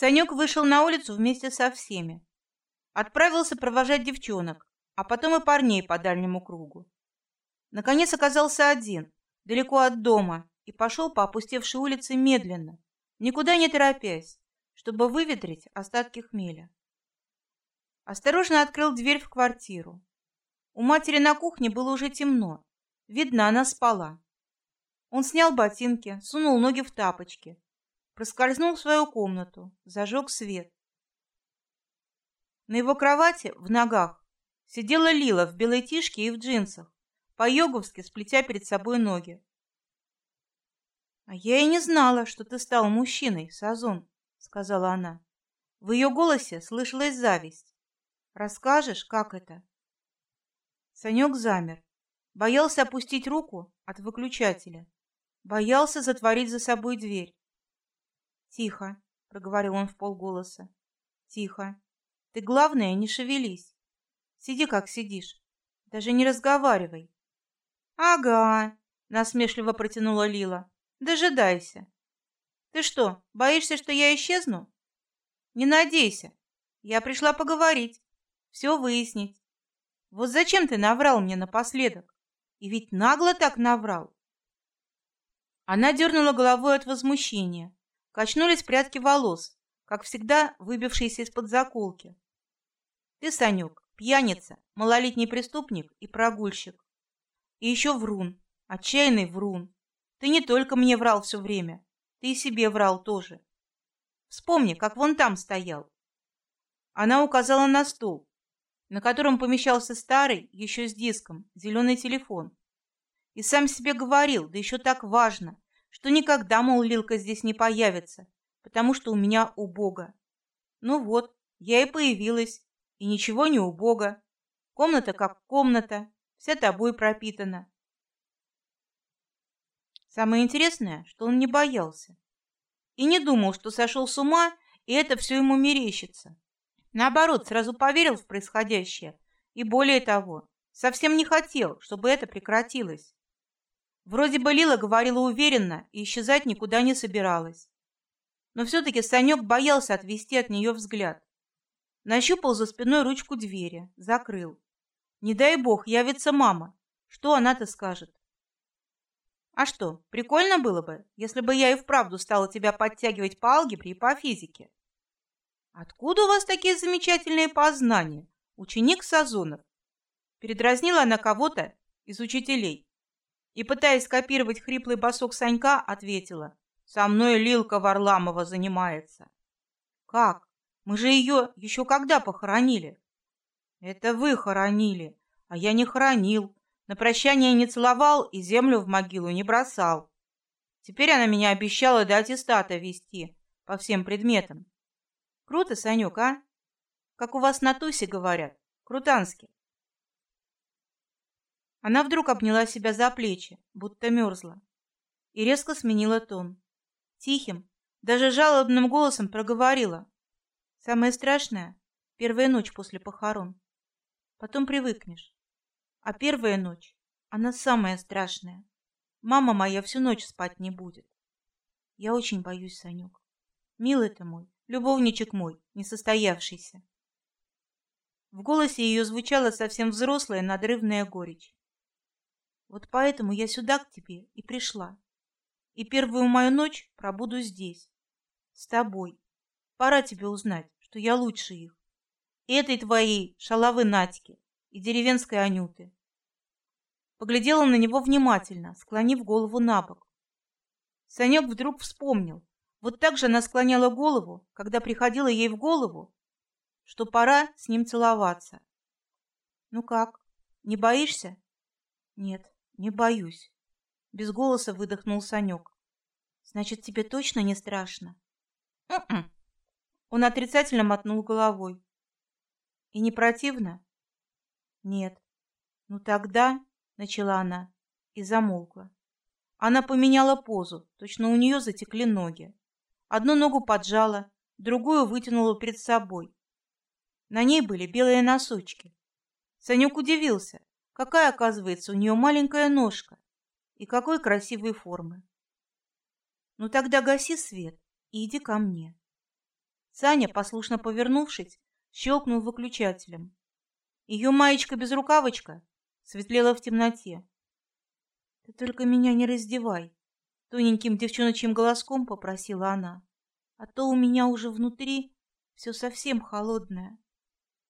Санек вышел на улицу вместе со всеми. Отправился провожать девчонок, а потом и парней по дальнему кругу. Наконец оказался один, далеко от дома, и пошел по опустевшей улице медленно, никуда не торопясь, чтобы выветрить остатки хмеля. Осторожно открыл дверь в квартиру. У матери на кухне было уже темно. Видно, она спала. Он снял ботинки, сунул ноги в тапочки, проскользнул в свою комнату, зажег свет. На его кровати в ногах сидела Лила в белой тишке и в джинсах, по-йоговски сплетя перед собой ноги. А я и не знала, что ты стал мужчиной, Сазон, сказала она. В ее голосе слышалась зависть. Расскажешь, как это? Санек замер, боялся опустить руку от выключателя, боялся затворить за собой дверь. Тихо, проговорил он в полголоса. Тихо. Ты главное не шевелись. Сиди как сидишь, даже не разговаривай. Ага, насмешливо протянула Лила. Дожидайся. Ты что, боишься, что я исчезну? Не надейся. Я пришла поговорить, все выяснить. Вот зачем ты наврал мне напоследок? И ведь нагло так наврал. Она дернула головой от возмущения. Качнулись прядки волос, как всегда выбившиеся из-под заколки. Ты, Санек, пьяница, малолетний преступник и прогульщик. И еще врун, отчаянный врун. Ты не только мне врал все время, ты и себе врал тоже. Вспомни, как вон там стоял. Она указала на стол, на котором помещался старый, еще с диском, зеленый телефон. И сам себе говорил, да еще так важно, что никогда, мол, Лилка здесь не появится, потому что у меня убого. Ну вот, я и появилась, и ничего не убого. Комната как комната, вся тобой пропитана. Самое интересное, что он не боялся и не думал, что сошел с ума, и это все ему мерещится. Наоборот, сразу поверил в происходящее и более того, совсем не хотел, чтобы это прекратилось. Вроде бы Лила говорила уверенно и исчезать никуда не собиралась, но все-таки Санек боялся отвести от нее взгляд. Нащупал за спиной ручку двери, закрыл. Не дай бог явится мама, что она-то скажет? А что, прикольно было бы, если бы я и вправду стала тебя подтягивать по алгебре и по физике. Откуда у вас такие замечательные познания, ученик Сазонов? Передразнила она кого-то из учителей и, пытаясь копировать хриплый басок Санька, ответила: "Со мной Лилка Варламова занимается". Как? Мы же ее еще когда похоронили? Это вы хоронили, а я не хоронил. На прощание не целовал и землю в могилу не бросал. Теперь она меня обещала до аттестата вести по всем предметам. Круто, Санек, а? Как у вас на тусе говорят, крутански. Она вдруг обняла себя за плечи, будто мерзла, и резко сменила тон. Тихим, даже жалобным голосом проговорила: "Самое страшное первая ночь после похорон. Потом привыкнешь. А первая ночь, она самая страшная. Мама моя всю ночь спать не будет. Я очень боюсь, Санек. Милый ты мой, любовничек мой, несостоявшийся. В голосе ее звучала совсем взрослая надрывная горечь. Вот поэтому я сюда к тебе и пришла. И первую мою ночь пробуду здесь, с тобой. Пора тебе узнать, что я лучше их. И этой твоей шалавы Надьки, и деревенской Анюты. Поглядела на него внимательно, склонив голову на бок. Санек вдруг вспомнил, вот так же она склоняла голову, когда приходила ей в голову, что пора с ним целоваться. Ну как? Не боишься? Нет, не боюсь. Без голоса выдохнул Санек. Значит, тебе точно не страшно? М-м. Он отрицательно мотнул головой. И не противно? Нет. Ну тогда, начала она и замолкла. Она поменяла позу, точно у нее затекли ноги. Одну ногу поджала, другую вытянула перед собой. На ней были белые носочки. Санек удивился, какая оказывается у нее маленькая ножка и какой красивой формы. Ну тогда гаси свет и иди ко мне. Саня, послушно повернувшись, щелкнул выключателем. Ее маечка-безрукавочка светлела в темноте. Ты только меня не раздевай, тоненьким девчоночьим голоском попросила она. А то у меня уже внутри все совсем холодное.